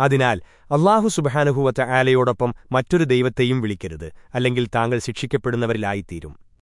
അതിനാൽ അള്ളാഹു സുബഹാനുഭൂവറ്റ ആലയോടൊപ്പം മറ്റൊരു ദൈവത്തെയും വിളിക്കരുത് അല്ലെങ്കിൽ താങ്കൾ ശിക്ഷിക്കപ്പെടുന്നവരിലായിത്തീരും.